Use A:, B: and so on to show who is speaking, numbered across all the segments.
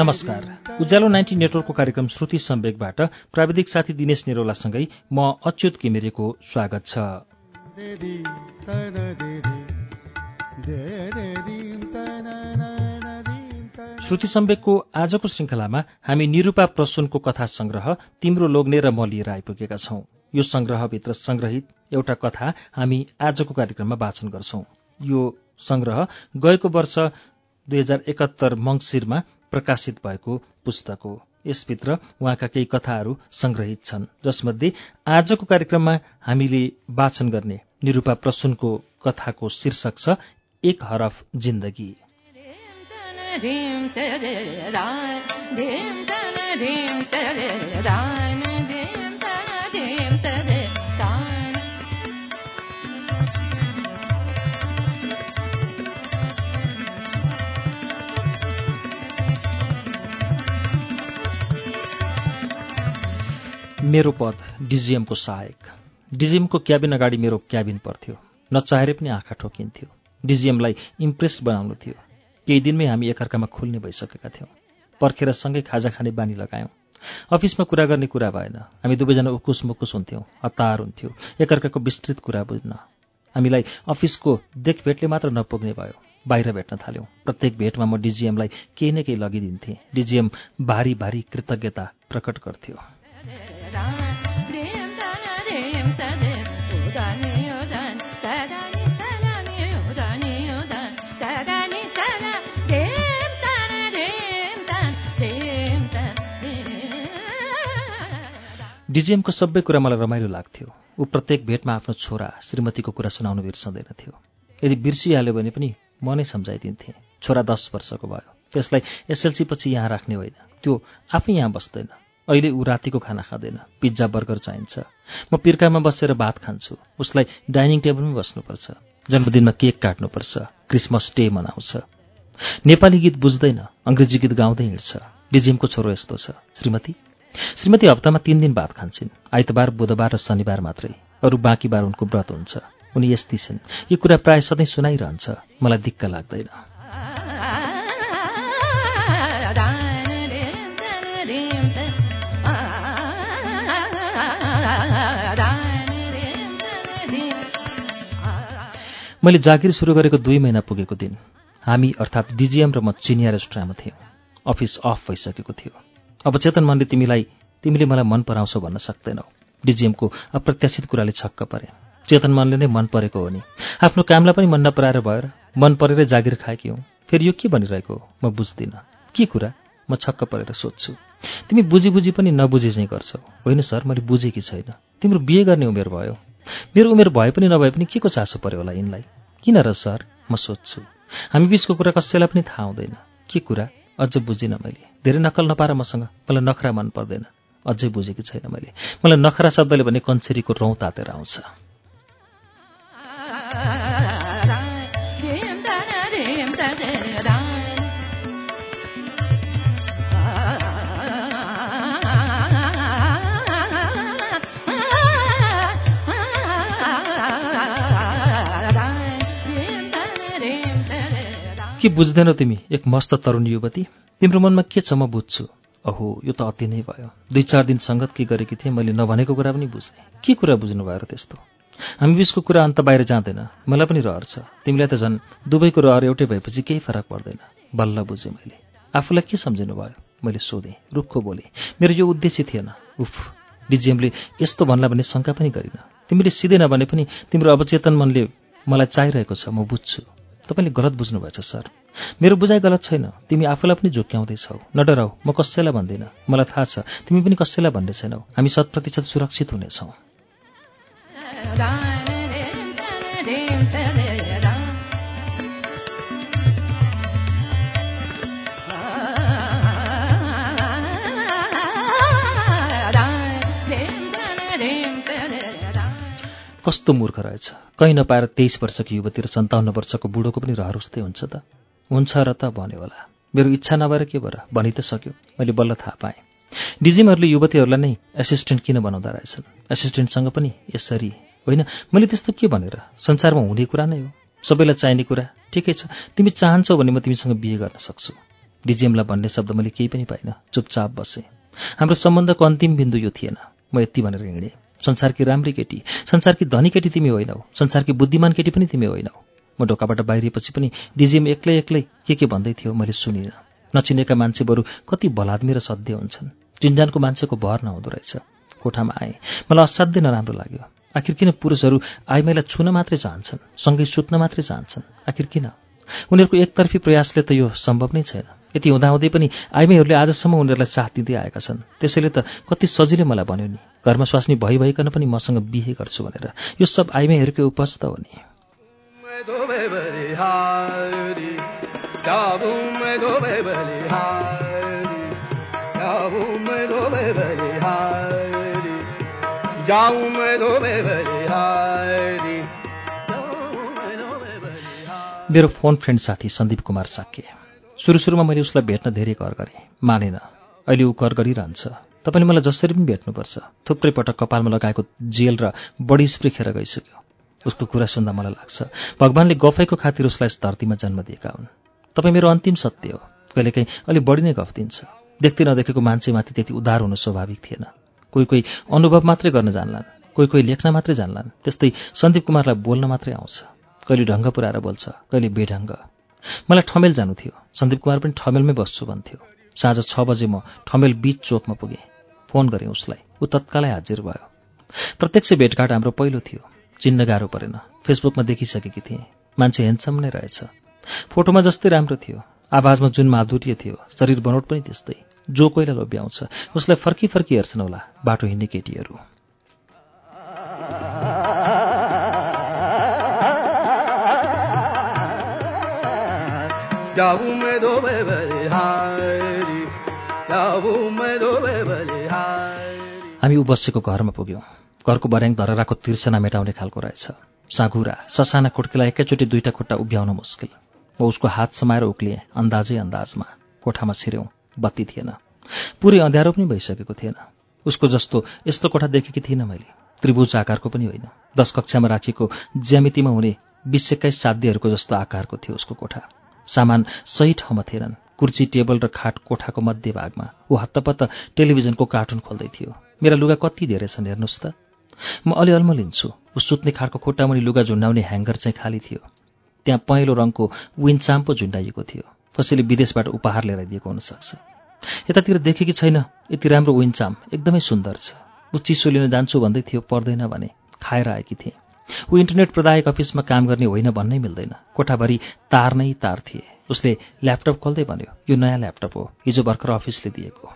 A: नमस्कार। उज्यालो नाइन्टी नेटवर्कको कार्यक्रम श्रुति सम्वेकबाट प्राविधिक साथी दिनेश निरौलासँगै म अच्युत किमिरेको स्वागत छ। श्रुति सम्वेकको आजको श्रृङ्खलामा हामी निरूपा प्रसुनको कथा संग्रह तिम्रो लोग्ने र म लिएर आइपुगेका छौं। यो संग्रहभित्र संग्रहित एउटा कथा हामी आजको कार्यक्रममा वाचन गर्छौं। यो संग्रह गएको वर्ष दुई हजार एकात्तर मङ्सिरमा प्रकाशित भएको पुस्तक हो यसभित्र उहाँका केही कथाहरू संग्रहित छन् जसमध्ये आजको कार्यक्रममा हामीले वाचन गर्ने निरूपा प्रसुनको कथाको शीर्षक छ एक हरफ जिन्दगी मेरो पद डिजिएमको सहायक। डिजिएमको क्याबिन अगाडि मेरो क्याबिन पर्थ्यो। नचाहेर पनि आँखा ठोकिन्थ्यो। डिजिएमलाई इम्प्रेस बनाउनु थियो। केही दिनमै हामी एकअर्कामा खुल्ने भइसकेका थियौँ। पर्खेर सँगै खाजा खाने बानी लगायौँ। अफिसमा कुरा गर्ने कुरा भएन। हामी दुवैजना उकुस मुकुस हुन्थ्यौँ हतार हुन्थ्यो एकअर्काको विस्तृत कुरा बुझ्न। हामीलाई अफिसको देखभेटले मात्र नपुग्ने भयो। बाहिर भेट्न थाल्यौँ। प्रत्येक भेटमा म डिजिएमलाई केही न केही लगिदिन्थेँ। डिजिएम भारी भारी कृतज्ञता प्रकट गर्थ्यो। डिजिएमको सबै कुरा मलाई रमाइलो लाग्थ्यो। ऊ प्रत्येक भेटमा आफ्नो छोरा श्रीमतीको कुरा सुनाउनु बिर्सँदैनथ्यो यदि बिर्सिहाल्यो भने पनि म नै सम्झाइदिन्थेँ। छोरा दस वर्षको भयो। त्यसलाई एसएलसी पछि यहाँ राख्ने होइन। त्यो आफै यहाँ बस्दैन। अहिले ऊ रातिको खाना खाँदैन। पिज्जा बर्गर चाहिन्छ। म पिर्कामा बसेर भात खान्छु। उसलाई डाइनिङ टेबलमै बस्नुपर्छ। जन्मदिनमा केक काट्नुपर्छ। क्रिसमस डे मनाउँछ। नेपाली गीत बुझ्दैन अङ्ग्रेजी गीत गाउँदै हिँड्छ। डिजिएमको छोरो यस्तो छ। श्रीमती? श्रीमती हप्तामा तीन दिन भात खान्छन्। आइतबार बुधबार र शनिबार मात्रै। अरू बाँकी बार उनको व्रत हुन्छ। उनी यस्ती छिन् यो कुरा प्राय सधैँ सुनाइरहन्छ। मलाई दिक्क लाग्दैन। मैले जागिर सुरु गरेको दुई महिना पुगेको दिन। हामी अर्थात् डिजिएम र म चिनिया रेस्टुराँमा थियौँ। अफिस अफ भइसकेको थियो। अब चेतन मनले तिमीलाई तिमीले मलाई मन पराउँछौ भन्न सक्दैनौ। डिजिएमको अप्रत्याशित कुराले छक्क परे। चेतन मनले नै मन परेको हो नि। आफ्नो कामलाई पनि मन नपराएर भएर मन परेरै जागिर खाएकी हौ। फेरि यो के भनिरहेको म बुझ्दिनँ। के कुरा? म छक्क परेर सोध्छु। तिमी बुझी बुझी पनि नबुझे चाहिँ गर्छौ। होइन सर मैले बुझेकी छैन। तिम्रो बिहे गर्ने उमेर भयो। मेरो उमेर भए पनि नभए पनि के को चासो पर्यो होला यिनलाई? किन र सर? म सोध्छु। हामी बिचको कुरा कसैलाई पनि थाहा हुँदैन। के कुरा? अझ बुझिनँ मैले। धेरै नक्कल नपार मसँग। मलाई नखरा मन पर्दैन। अझै बुझेकी छैन मैले। मलाई नखरा शब्दले भने कन्छेरीको रौँ तातेर आउँछ। के बुझ्दैनौ तिमी एक मस्त तरुण युवती? तिम्रो मनमा के छ? म बुझ्छु। अहो यो त अति नै भयो। दुई चार दिन सङ्गत के गरेकी थिएँ मैले नभनेको कुरा पनि बुझ्ने। के कुरा बुझ्नु भयो र त्यस्तो? हामी बिचको कुरा अन्त बाहिर जाँदैन। मलाई पनि रहर छ। तिमीलाई त झन् दुवैको रहर एउटै भएपछि केही फरक पर्दैन। बल्ल बुझेँ मैले। आफूलाई के सम्झिनु भयो? मैले सोधेँ। रुखो बोलेँ। मेरो यो उद्देश्य थिएन। उफ! डिजिएमले यस्तो भन्ला भन्ने शङ्का पनि गरिन। तिमीले सिधै नभने पनि तिम्रो अवचेतन मनले मलाई चाहिरहेको छ। म बुझ्छु। तपाईँले गलत बुझ्नुभएछ सर। मेरो बुझाइ गलत छैन। तिमी आफूलाई पनि झुक्क्याउँदैछौ नडराउ म कसैलाई भन्दिनँ। मलाई थाहा छ तिमी पनि कसैलाई भन्ने छैनौ हामी शत प्रतिशत सुरक्षित हुनेछौँ। कस्तो मूर्ख रहेछ? कहीँ नपाएर तेइस वर्षको युवती र सन्ताउन्न वर्षको बुढोको पनि रहर उस्तै हुन्छ त। हुन्छ र त भन्यो होला। मेरो इच्छा नभएर के भएर भनि त सक्यो। मैले बल्ल थाहा पाएँ। डिजिमहरूले युवतीहरूलाई नै एसिस्टेन्ट किन बनाउँदा रहेछन्? एसिस्टेन्टसँग पनि यसरी होइन? मैले त्यस्तो के भनेर? संसारमा हुने कुरा नै हो। सबैलाई चाहिने कुरा ठिकै छ। तिमी चाहन्छौ भने म तिमीसँग बिहे गर्न सक्छु। डिजिएमलाई भन्ने शब्द मैले केही पनि पाइनँ। चुपचाप बसेँ। हाम्रो सम्बन्धको अन्तिम बिन्दु यो थिएन। म यति भनेर हिँडेँ। संसारकी राम्री केटी संसारकी धनी केटी तिमी होइनौ संसारकी बुद्धिमान केटी पनि तिमी होइनौ। म ढोकाबाट बाहिरिएपछि पनि डिजिएम एक्लै एक्लै के के भन्दै थियो मैले सुनिनँ। नचिनेका मान्छे बरु कति बलाद्मी र सध्य हुन्छन्। चिन्जानको मान्छेको भर नहुँदो रहेछ। कोठामा आएँ। मलाई असाध्यै नराम्रो लाग्यो। आखिर किन पुरुषहरू आइमाईलाई छुन मात्रै चाहन्छन् सँगै सुत्न मात्रै चाहन्छन्? आखिर किन? उनीहरूको एकतर्फी प्रयासले त यो सम्भव नै छैन। यति हुँदाहुँदै पनि आइमाईहरूले आजसम्म उनीहरूलाई साथ दिँदै आएका छन्। त्यसैले त कति सजिलै मलाई भन्यो नि। घरमा स्वास्नी भइभइकन पनि मसँग बिहे गर्छु भनेर। यो सब आइमाईहरूकै उपज हो नि। मेरो फोन फ्रेन्ड साथी सन्दीप कुमार साक्य सुरु सुरुमा मैले उसलाई भेट्न धेरै कर गरेँ। मानेन अहिले ऊ कर गरिरहन्छ। तपाईँले मलाई जसरी पनि भेट्नुपर्छ। थुप्रै पटक कपालमा लगाएको जेल र बडी स्प्रे खेर गइसक्यो। उसको कुरा सुन्दा मलाई लाग्छ भगवान्ले गफैको खातिर उसलाई धरतीमा जन्म दिएका हुन्। तपाईँ मेरो अन्तिम सत्य हो। कहिलेकाहीँ अलिक बढी नै गफ दिन्छ। देख्दै नदेखेको मान्छेमाथि त्यति उदार हुनु स्वाभाविक थिएन। कोही कोही अनुभव मात्रै गर्न जान्लान्। कोही कोही लेख्न मात्रै जान्लान्। त्यस्तै सन्दीप कुमारलाई बोल्न मात्रै आउँछ। कहिले ढङ्ग पुऱ्याएर बोल्छ कहिले बेढङ्ग। मलाई ठमेल जानु थियो। सन्दीप कुमार पनि ठमेलमै बस्छु भन्थ्यो। साँझ छ बजे म ठमेल बिच चोकमा पुगेँ। फोन गरेँ उसलाई। ऊ तत्कालै हाजिर भयो। प्रत्यक्ष भेटघाट हाम्रो पहिलो थियो। चिन्न गाह्रो परेन। फेसबुकमा देखिसकेकी थिएँ। मान्छे हेन्सम नै रहेछ। फोटोमा जस्तै राम्रो थियो। आवाजमा जुन माधुर्य थियो शरीर बनोट पनि त्यस्तै। जो कोहीलाई लोभ्याउँछ उसलाई फर्की फर्की हेर्छन् होला बाटो हिँड्ने केटीहरू। हामी ऊ घरमा पुग्यौँ। घरको बर्याङ धरराको तिर्सना मेटाउने खालको रहेछ। साँघुरा ससाना खुड्कीलाई एकैचोटि दुईटा खुट्टा उभ्याउन मुस्किल। म उसको हात समाएर उक्लिएँ अन्दाजै अन्दाजमा। कोठामा छिर्यौँ बत्ती थिएन। पुरै अँध्यारो पनि भइसकेको थिएन। उसको जस्तो यस्तो कोठा देखेकी थिइनँ मैले। त्रिभुज आकारको पनि होइन। दश कक्षामा राखिएको ज्यामितिमा हुने बिस एक्काइस साध्यहरूको जस्तो आकारको थियो उसको कोठा। सामान सही ठाउँमा थिएनन्। कुर्ची टेबल र खाट कोठाको मध्य भागमा। ऊ हत्तपत्त टेलिभिजनको कार्टुन खोल्दै थियो। मेरा लुगा कति धेरै छन् हेर्नुहोस् त। म अलि अल्म लिन्छु ऊ सुत्ने खाटको खुट्टामुनि लुगा झुन्डाउने ह्याङ्गर चाहिँ खाली थियो। त्यहाँ पहेँलो रङको विन्चाम पो झुन्डाइएको थियो। कसैले विदेशबाट उपहार लिएर दिएको हुनसक्छ। यतातिर देखेँ कि छैन। यति राम्रो विन्चाम एकदमै सुन्दर छ। ऊ चिसो लिन जान्छु भन्दै थियो पर्दैन भने। खाएर आएकी थिएँ। ऊ इन्टरनेट प्रदायक अफिसमा काम गर्ने होइन भन्नै मिल्दैन। कोठाभरि तार नै तार थिए। उसले ल्यापटप खोल्दै भन्यो यो नयाँ ल्यापटप हो। हिजो भर्खर अफिसले दिएको।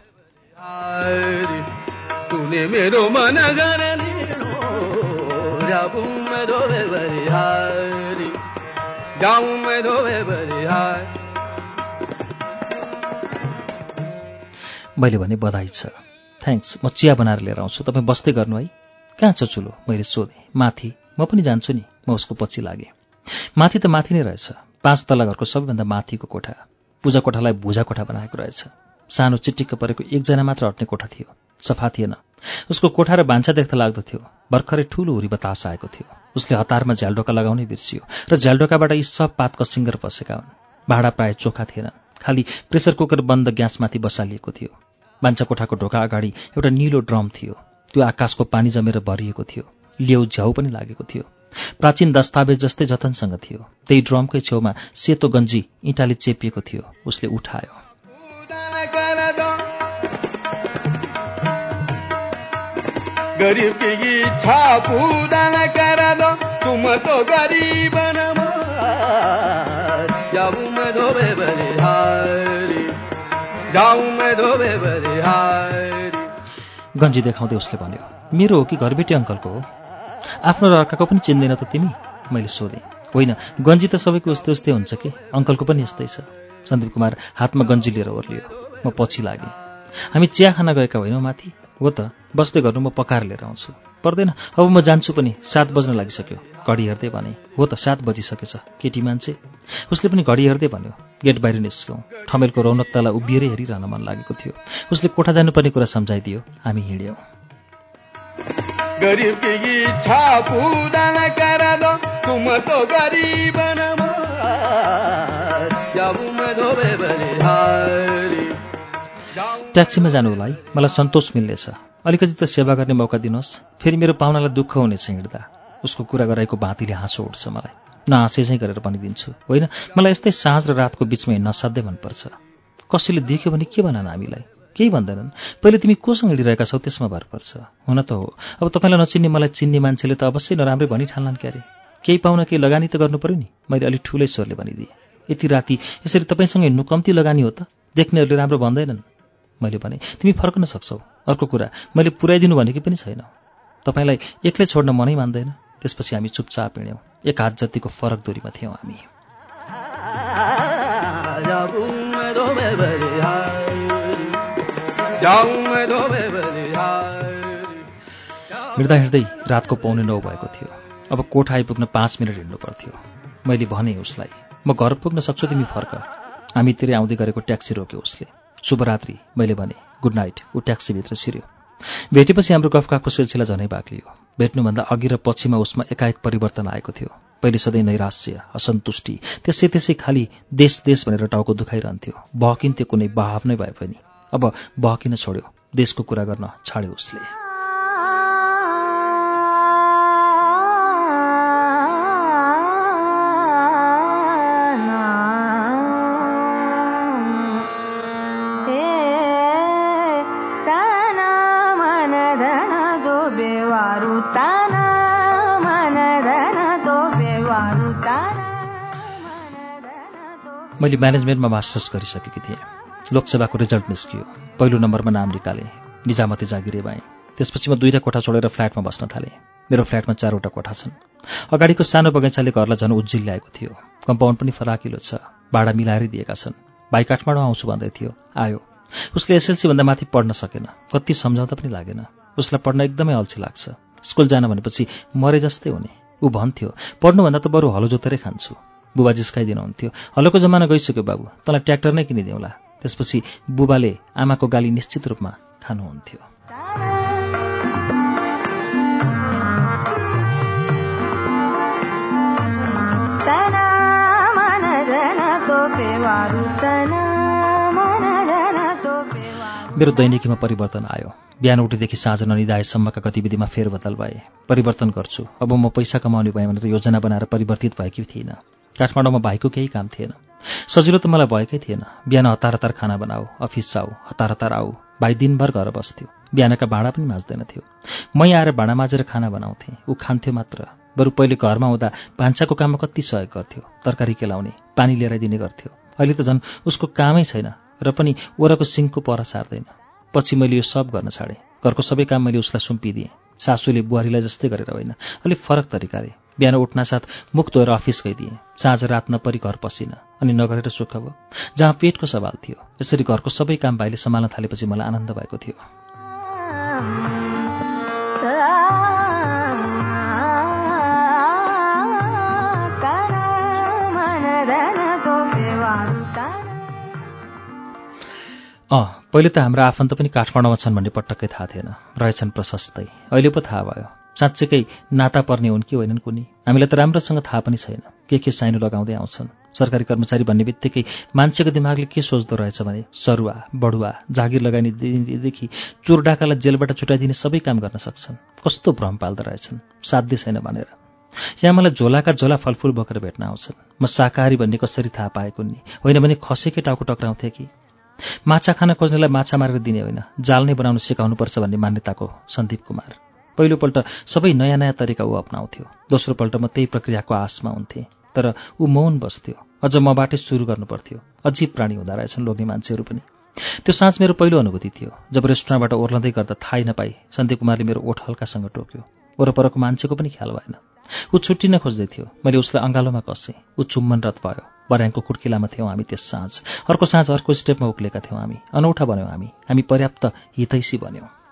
A: मैले भने बधाई छ। थ्याङ्क्स। म चिया बनाएर लिएर आउँछु। तपाईँ बस्दै गर्नु है। कहाँ छ चुलो? मैले सोधेँ। माथि। म पनि जान्छु नि म उसको पछि लागेँ। माथि त माथि नै रहेछ। पाँच तल्ला घरको सबैभन्दा माथिको कोठा। पूजा कोठालाई भुजा कोठा बनाएको रहेछ। सानो चिटिक्क परेको एकजना मात्र हट्ने कोठा थियो। सफा थिएन। उसको कोठा र भान्सा देख्दा लाग्दथ्यो भर्खरै ठुलो हुरी बतास आएको थियो। उसले हतारमा झ्यालडोका लगाउनै बिर्सियो र झ्यालडोकाबाट यी सब पातको सिङ्गर पसेका हुन्। भाँडा प्राय चोखा थिएनन्। खालि प्रेसर कुकर बन्द ग्यासमाथि बसालिएको थियो। भान्सा कोठाको ढोका अगाडि एउटा निलो ड्रम थियो। त्यो आकाशको पानी जमेर भरिएको थियो। लेउ झ्याउ पनि लागेको थियो। प्राचीन दस्तावेज जस्तै जतनसँग थियो। त्यही ड्रमकै छेउमा सेतो गन्जी इँटाले चेपिएको थियो। उसले उठायो। गन्जी देखाउँदै उसले भन्यो मेरो हो कि घरबेटी अङ्कलको हो? आफ्नो र अर्काको पनि चिन्दैन त तिमी मैले सोधेँ। होइन गन्जी त सबैको उस्तै उस्तै हुन्छ कि? अङ्कलको पनि यस्तै छ। सन्दीप कुमार हातमा गन्जी लिएर ओर्लियो। म पछि लागेँ। हामी चिया खान गएका होइनौँ माथि? हो त बस्दै गर्नु म पकाएर लिएर आउँछु। पर्दैन अब म जान्छु पनि सात बज्न लागिसक्यो। घडी हेर्दै भने हो त सात बजिसकेछ केटी मान्छे। उसले पनि घडी हेर्दै भन्यो गेट बाहिर निस्क्यौँ ठमेलको रौनकतालाई उभिएरै हेरिरहन मन लागेको थियो। उसले कोठा जानुपर्ने कुरा सम्झाइदियो। हामी हिँड्यौँ।
B: तुम तो गरीब
A: ट्याक्सीमा जानु होला है मलाई सन्तोष मिल्नेछ अलिकति त सेवा गर्ने मौका दिनुहोस् फेरि मेरो पाहुनालाई दुःख हुनेछ हिँड्दा उसको कुरा गराएको भाँतीले हाँसो उठ्छ मलाई न चाहिँ गरेर भनिदिन्छु होइन मलाई यस्तै साँझ र रातको बिचमा हिँड्न असाध्यै मनपर्छ कसैले देख्यो भने के भनन् हामीलाई केही भन्दैनन् पहिले तिमी कोसँग हिँडिरहेका छौ त्यसमा भर पर्छ हुन त हो अब तपाईँलाई नचिन्ने मलाई चिन्ने मान्छेले त अवश्य नराम्रै भनिठान्लान् क्यारे केही पाउन केही लगानी त गर्नु पऱ्यो नि मैले अलिक ठुलै स्वरले भनिदिएँ यति राति यसरी तपाईँसँग हिँड्नु कम्ती लगानी हो त देख्नेहरूले राम्रो भन्दैनन् मैले भने तिमी फर्कन सक्छौ अर्को कुरा मैले पुर्याइदिनु भनेकी पनि छैन तपाईँलाई एक्लै छोड्न मनै मान्दैन त्यसपछि हामी चुपचाप हिँड्यौँ एक हात जतिको फरक दूरीमा थियौँ हामी हिँड्दा हिँड्दै रातको पाउने नौ भएको थियो। अब कोठा आइपुग्न पाँच मिनट हिँड्नु पर्थ्यो। मैले भने उसलाई म घर पुग्न सक्छु तिमी फर्क। हामीतिरै आउँदै गरेको ट्याक्सी रोक्यो उसले। शुभरात्रि मैले भने गुड नाइट। ऊ ट्याक्सीभित्र छिर्यो भेटेपछि हाम्रो गफकाको सिलसिला झनै बाक्लियो। भेट्नुभन्दा अघि र पछिमा उसमा एकाएक परिवर्तन आएको थियो। पहिले सधैँ नैराश्य असन्तुष्टि त्यसै त्यसै खालि देश देश भनेर टाउको दुखाइरहन्थ्यो। बहकिन्थ्यो कुनै बहाव नै भए पनि। अब बहकिन छोड्यो। देशको कुरा गर्न छाड्यो उसले। मैले म्यानेजमेन्टमा मास्टर्स गरिसकेकी थिएँ। लोकसेवाको रिजल्ट निस्कियो। पहिलो नम्बरमा नाम निकालेँ। निजामती जागिरे भएँ। त्यसपछि म दुईवटा कोठा छोडेर फ्ल्याटमा बस्न थालेँ। मेरो फ्ल्याटमा चारवटा कोठा छन्। अगाडिको सानो बगैँचाले घरलाई झन् उज्जिल ल्याएको थियो। कम्पाउन्ड पनि फराकिलो छ। भाडा मिलाएरै दिएका छन्। भाइ काठमाडौँ आउँछु भन्दै थियो। आयो। उसले एसएलसीभन्दा माथि पढ्न सकेन। कति सम्झाउँदा पनि लागेन। उसलाई पढ्न एकदमै अल्छी लाग्छ। स्कुल जान भनेपछि मरे जस्तै हुने। ऊ भन्थ्यो पढ्नुभन्दा त बरु हलो जोतेरै खान्छु। बुबा जिस्काइदिनुहुन्थ्यो। हलोको जमाना गइसक्यो बाबु। तँलाई ट्र्याक्टर नै किनिदिउँला। त्यसपछि बुबाले आमाको गाली निश्चित रूपमा खानुहुन्थ्यो। मेरो दैनिकीमा परिवर्तन आयो। बिहान उठेदेखि साँझ ननिदाएसम्मका गतिविधिमा फेरबदल भए। परिवर्तन गर्छु। अब म पैसा कमाउने भएँ भनेर योजना बनाएर परिवर्तित भएकी थिइनँ। काठमाडौँमा भाइको केही काम थिएन। सजिलो त मलाई भएकै थिएन। बिहान हतार हतार खाना बनाऊ अफिस जाऊ हतार हतार आऊ भाइ दिनभर घर बस्थ्यो। बिहानका भाँडा पनि माझ्दैनथ्यो। मै आएर भाँडा माझेर खाना बनाउँथेँ। ऊ खान्थ्यो मात्र। बरु पहिले घरमा आउँदा भान्साको काममा कति सहयोग गर्थ्यो। तरकारी केलाउने पानी लिएर दिने गर्थ्यो। अहिले त झन् उसको कामै छैन र पनि ओराको सिङको पर सार्दैन। पछि मैले यो सब गर्न छाडेँ। घरको सबै काम मैले उसलाई सुम्पिदिएँ। सासूले बुहारीलाई जस्तै गरेर होइन। अलिक फरक तरिकाले बिहान उठ्नासाथ मुख धोएर अफिस गइदिएँ। साँझ रात नपरी घर पसिन अनि नगरेर सुख भयो। जहाँ पेटको सवाल थियो यसरी घरको सबै काम भाइले सम्हाल्न थालेपछि मलाई आनन्द भएको थियो। अँ पहिले त हाम्रो आफन्त पनि काठमाडौँमा छन् भन्ने पटक्कै थाहा थिएन। रहेछन् प्रशस्तै। अहिले पो थाहा भयो। साँच्चैकै नाता पर्ने हुन् कि होइनन् कुनै? हामीलाई त राम्रोसँग थाहा पनि छैन। के के साइनो लगाउँदै आउँछन्? सरकारी कर्मचारी भन्ने बित्तिकै मान्छेको दिमागले के सोच्दो रहेछ भने सरुवा बढुवा जागिर लगाइनेदेखि चोर डाकालाई जेलबाट छुटाइदिने सबै काम गर्न सक्छन्। कस्तो भ्रम पाल्दो रहेछन्। साध्य छैन भनेर। यहाँ मलाई झोलाका झोला फलफुल बोकेर भेट्न आउँछन्। म शाकाहारी भन्ने कसरी थाहा पाएको नि होइन भने खसेकै टाउको टक्राउँथे कि? माछा खान खोज्नेलाई माछा मारेर दिने होइन। जाल नै बनाउन सिकाउनुपर्छ भन्ने मान्यताको सन्दीप कुमार। पहिलोपल्ट सबै नयाँ नयाँ तरिका ऊ अप्नाउँथ्यो। दोस्रोपल्ट म त्यही प्रक्रियाको आशमा हुन्थेँ तर ऊ मौन बस्थ्यो। अझ मबाटै सुरु गर्नुपर्थ्यो अजीब प्राणी हुँदो रहेछन् लोग्ने मान्छेहरू पनि। त्यो साँझ मेरो पहिलो अनुभूति थियो जब रेस्टुरेन्टबाट ओर्लँदै गर्दा थाहै नपाई सन्दीप कुमारले मेरो ओठ हल्कासँग टोक्यो। वरपरको मान्छेको पनि ख्याल भएन। ऊ छुट्टिन खोज्दै थियो। मैले उसलाई अँगालोमा कसेँ। ऊ चुम्बनरत भयो। बर्याङको कुर्किलामा थियौँ हामी त्यस साँझ। अर्को साँझ अर्को स्टेपमा उक्लेका थियौँ हामी। अनौठा बन्यौँ हामी। हामी पर्याप्त हितैसी बन्यौँ।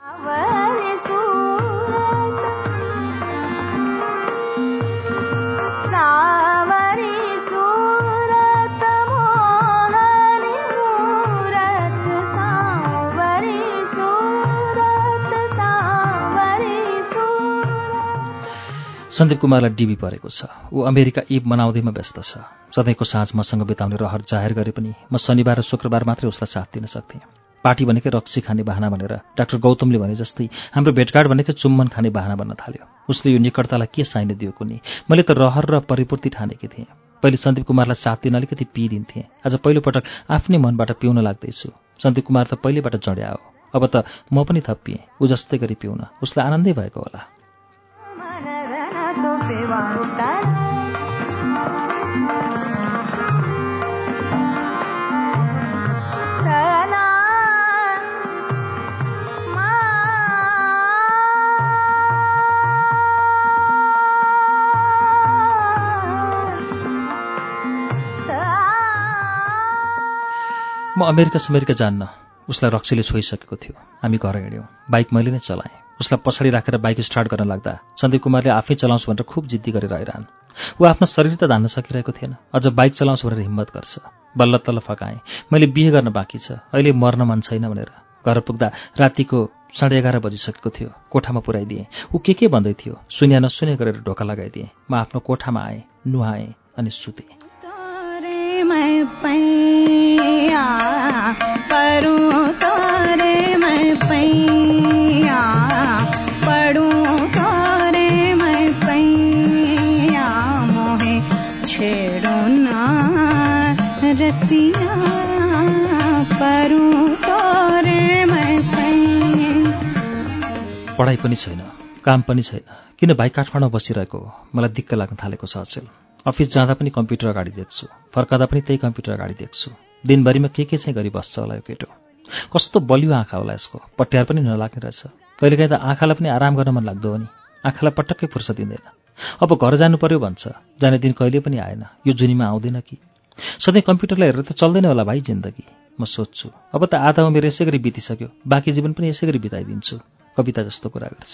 A: सन्दीप कुमारलाई डिबी परेको छ। ऊ अमेरिका इब मनाउँदैमा व्यस्त छ। सधैँको साँझ मसँग बिताउने रहर जाहेर गरे पनि म शनिबार र शुक्रबार मात्रै उसलाई साथ दिन सक्थेँ। पार्टी भनेकै रक्सी खाने बाहना भनेर डाक्टर गौतमले भने जस्तै हाम्रो भेटघाट भनेकै चुम्बन खाने बाहना बन्न थाल्यो। उसले यो निकटतालाई के साइन दियो कुनै मैले त रहर र परिपूर्ति ठानेकी थिएँ। पहिले सन्दीप कुमारलाई साथ दिन अलिकति पिइदिन्थेँ। आज पहिलोपटक आफ्नै मनबाट पिउन लाग्दैछु। सन्दीप कुमार त पहिलेबाट जड्या हो। अब त म पनि थप्पिएँ ऊ जस्तै गरी पिउन। उसलाई आनन्दै भएको होला। अमेरिका समेरिका जान्न उसलाई रक्सीले छोइसकेको थियो। हामी घर हिँड्यौँ। बाइक मैले नै चलाएँ। उसलाई पछाडि राखेर बाइक स्टार्ट गर्न लाग्दा सन्दीप कुमारले आफै चलाउँछु भनेर खुब जिद्दी गरेर आइरहन् ऊ आफ्नो शरीर त धान्न सकिरहेको थिएन। अझ बाइक चलाउँछु भनेर हिम्मत गर्छ। बल्ल तल्ल फकाएँ। मैले बिहे गर्न बाँकी छ। अहिले मर्न मन छैन भनेर। घर पुग्दा रातिको साढे एघार बजिसकेको थियो। कोठामा पुऱ्याइदिएँ। ऊ के के भन्दै थियो? सुन्या नसुन्या गरेर ढोका लगाइदिएँ। म आफ्नो कोठामा आएँ नुहाएँ अनि सुतेँ। पढाइ पनि छैन काम पनि छैन। किन भाइ काठमाडौँ बसिरहेको? मलाई दिक्क लाग्न थालेको छ अचेल। अफिस जाँदा पनि कम्प्युटर अगाडि देख्छु। फर्काँदा पनि त्यही कम्प्युटर अगाडि देख्छु। दिनभरिमा के के चाहिँ गरी बस्छ होला यो केटो कस्तो बलियो आँखा होला यसको? पट्यार पनि नलाग्ने रहेछ। कहिलेकाहीँ त आँखालाई पनि आराम गर्न मन लाग्दो हो नि। आँखालाई पटक्कै फुर्सद दिँदैन। अब घर जानु पर्यो भन्छ। जाने दिन कहिले पनि आएन। यो जुनीमा आउँदैन कि? सधैँ कम्प्युटरलाई हेरेर त चल्दैन होला भाइ जिन्दगी। म सोध्छु। अब त आधा उमेर यसै गरी बितिसक्यो। बाँकी जीवन पनि यसै गरी बिताइदिन्छु। कविता जस्तो कुरा गर्छ।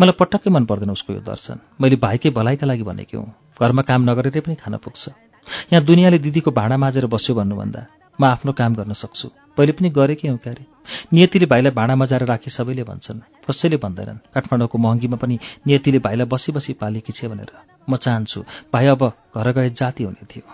A: मलाई पटक्कै मन पर्दैन उसको यो दर्शन। मैले भाइकै भलाइका लागि भनेको हुँ। घरमा काम नगरेरै पनि खान पुग्छ। यहाँ दुनियाँले दिदीको भाँडा माझेर बस्यो भन्नुभन्दा म आफ्नो काम गर्न सक्छु। पहिले पनि गरेकै हौँ क्यारे। नियतिले भाइलाई भाँडा मजाएर राखे सबैले भन्छन्। कसैले भन्दैनन् काठमाडौँको महँगीमा पनि नियतिले भाइलाई बसी बसी पालेकी छ भनेर। म चाहन्छु भाइ अब घर गए जाति हुने थियो।